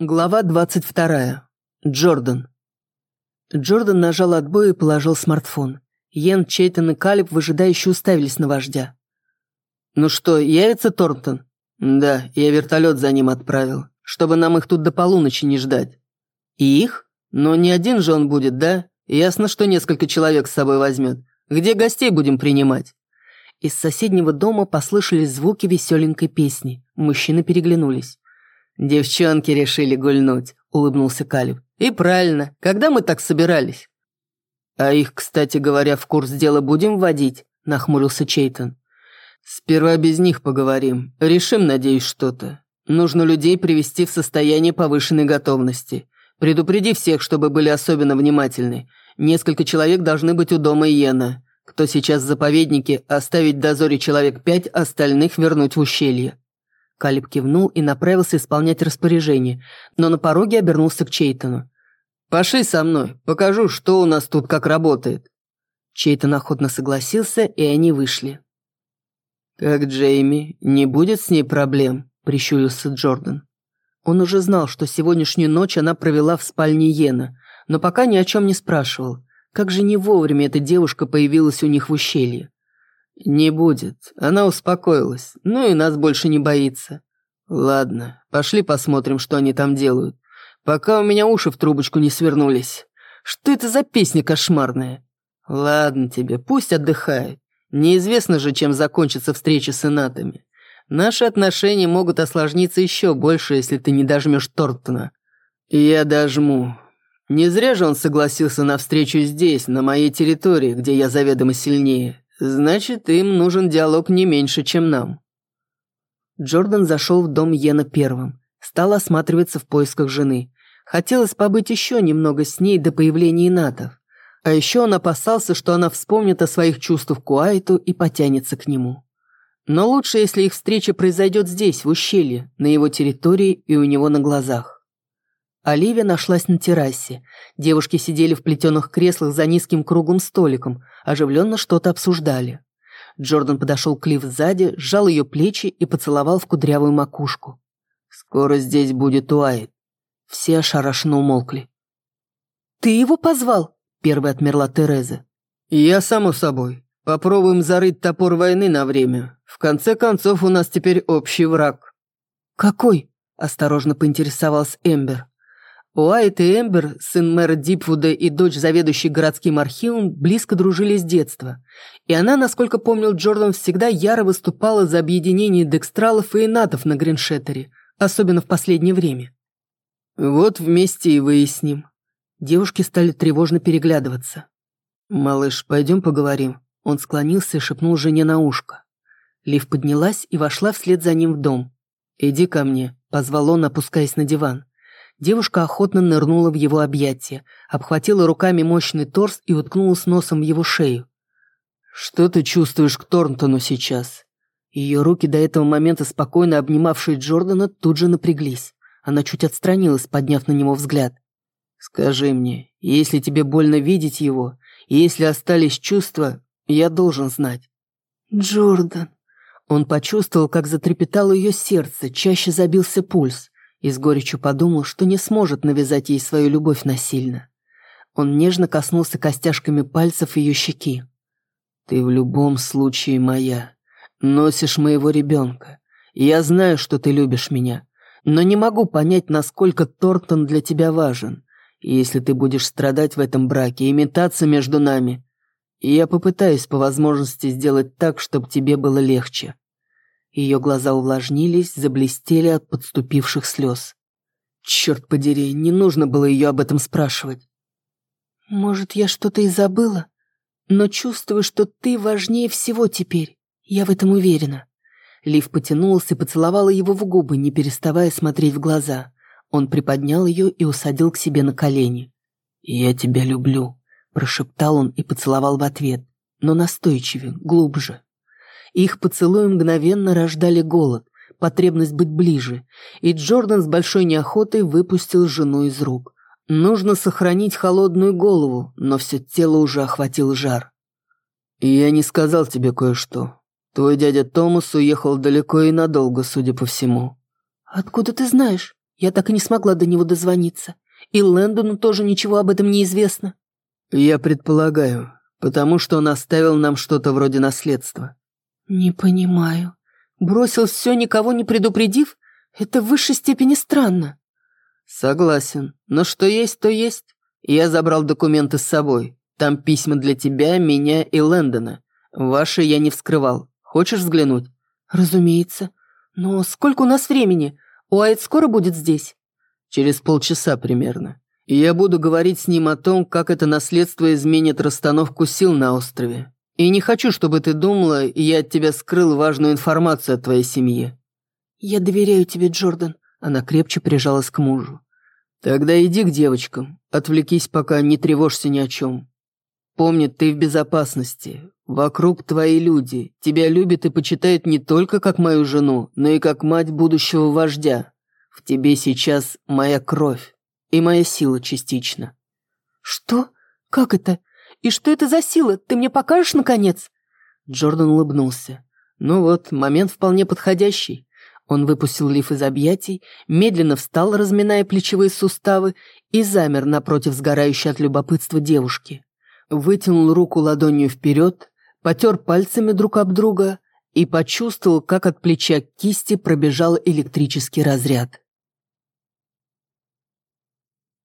Глава 22. Джордан. Джордан нажал отбой и положил смартфон. Йен, Чейтон и Калиб выжидающе уставились на вождя. «Ну что, явится Торнтон?» «Да, я вертолет за ним отправил, чтобы нам их тут до полуночи не ждать». «И их? Но не один же он будет, да? Ясно, что несколько человек с собой возьмет. Где гостей будем принимать?» Из соседнего дома послышались звуки веселенькой песни. Мужчины переглянулись. «Девчонки решили гульнуть», — улыбнулся Калиб. «И правильно. Когда мы так собирались?» «А их, кстати говоря, в курс дела будем вводить?» — нахмурился Чейтон. «Сперва без них поговорим. Решим, надеюсь, что-то. Нужно людей привести в состояние повышенной готовности. Предупреди всех, чтобы были особенно внимательны. Несколько человек должны быть у дома Иена. Кто сейчас в заповеднике, оставить дозоре человек пять, остальных вернуть в ущелье. Калиб кивнул и направился исполнять распоряжение, но на пороге обернулся к Чейтону. «Пошли со мной, покажу, что у нас тут как работает». Чейтон охотно согласился, и они вышли. «Как Джейми, не будет с ней проблем?» – прищурился Джордан. Он уже знал, что сегодняшнюю ночь она провела в спальне Йена, но пока ни о чем не спрашивал. Как же не вовремя эта девушка появилась у них в ущелье. «Не будет. Она успокоилась. Ну и нас больше не боится. Ладно, пошли посмотрим, что они там делают. Пока у меня уши в трубочку не свернулись. Что это за песня кошмарная? Ладно тебе, пусть отдыхает. Неизвестно же, чем закончится встреча с инатами. Наши отношения могут осложниться еще больше, если ты не дожмешь Тортона. Я дожму. Не зря же он согласился на встречу здесь, на моей территории, где я заведомо сильнее. Значит, им нужен диалог не меньше, чем нам. Джордан зашел в дом Йена первым. Стал осматриваться в поисках жены. Хотелось побыть еще немного с ней до появления натов. А еще он опасался, что она вспомнит о своих чувствах к Уайту и потянется к нему. Но лучше, если их встреча произойдет здесь, в ущелье, на его территории и у него на глазах. Оливия нашлась на террасе. Девушки сидели в плетеных креслах за низким круглым столиком, оживленно что-то обсуждали. Джордан подошел к Лив сзади, сжал ее плечи и поцеловал в кудрявую макушку. «Скоро здесь будет Уайт». Все ошарашенно умолкли. «Ты его позвал?» – первой отмерла Тереза. «Я, само собой. Попробуем зарыть топор войны на время. В конце концов, у нас теперь общий враг». «Какой?» – осторожно поинтересовалась Эмбер. Уайт и Эмбер, сын мэра Дипвуда и дочь заведующей городским архивом, близко дружили с детства. И она, насколько помнил Джордан, всегда яро выступала за объединение декстралов и энатов на Гриншеттере, особенно в последнее время. «Вот вместе и выясним». Девушки стали тревожно переглядываться. «Малыш, пойдем поговорим». Он склонился и шепнул жене на ушко. Лив поднялась и вошла вслед за ним в дом. «Иди ко мне», — позвал он, опускаясь на диван. Девушка охотно нырнула в его объятия, обхватила руками мощный торс и уткнулась носом в его шею. «Что ты чувствуешь к Торнтону сейчас?» Ее руки, до этого момента спокойно обнимавшие Джордана, тут же напряглись. Она чуть отстранилась, подняв на него взгляд. «Скажи мне, если тебе больно видеть его, и если остались чувства, я должен знать». «Джордан». Он почувствовал, как затрепетало ее сердце, чаще забился пульс и с горечью подумал, что не сможет навязать ей свою любовь насильно. Он нежно коснулся костяшками пальцев ее щеки. «Ты в любом случае моя. Носишь моего ребенка. Я знаю, что ты любишь меня, но не могу понять, насколько Тортон для тебя важен. Если ты будешь страдать в этом браке и метаться между нами, я попытаюсь по возможности сделать так, чтобы тебе было легче. Ее глаза увлажнились, заблестели от подступивших слез. Черт подери, не нужно было ее об этом спрашивать. «Может, я что-то и забыла, но чувствую, что ты важнее всего теперь. Я в этом уверена». Лив потянулся и поцеловала его в губы, не переставая смотреть в глаза. Он приподнял ее и усадил к себе на колени. «Я тебя люблю», – прошептал он и поцеловал в ответ, но настойчивее, глубже. Их поцелуи мгновенно рождали голод, потребность быть ближе, и Джордан с большой неохотой выпустил жену из рук. Нужно сохранить холодную голову, но все тело уже охватил жар. «Я не сказал тебе кое-что. Твой дядя Томас уехал далеко и надолго, судя по всему». «Откуда ты знаешь? Я так и не смогла до него дозвониться. И Лэндону тоже ничего об этом не известно. Я предполагаю, потому что он оставил нам что-то вроде наследства. Не понимаю. Бросил все, никого не предупредив? Это в высшей степени странно. Согласен, но что есть, то есть. Я забрал документы с собой. Там письма для тебя, меня и Лэндона. Ваши я не вскрывал. Хочешь взглянуть? Разумеется. Но сколько у нас времени? Уайт скоро будет здесь? Через полчаса примерно. И я буду говорить с ним о том, как это наследство изменит расстановку сил на острове. И не хочу, чтобы ты думала, я от тебя скрыл важную информацию о твоей семье. Я доверяю тебе, Джордан. Она крепче прижалась к мужу. Тогда иди к девочкам. Отвлекись, пока не тревожься ни о чем. Помни, ты в безопасности. Вокруг твои люди. Тебя любят и почитают не только как мою жену, но и как мать будущего вождя. В тебе сейчас моя кровь и моя сила частично. Что? Как это? И что это за сила? Ты мне покажешь, наконец?» Джордан улыбнулся. «Ну вот, момент вполне подходящий». Он выпустил лиф из объятий, медленно встал, разминая плечевые суставы, и замер напротив сгорающей от любопытства девушки. Вытянул руку ладонью вперед, потер пальцами друг об друга и почувствовал, как от плеча к кисти пробежал электрический разряд.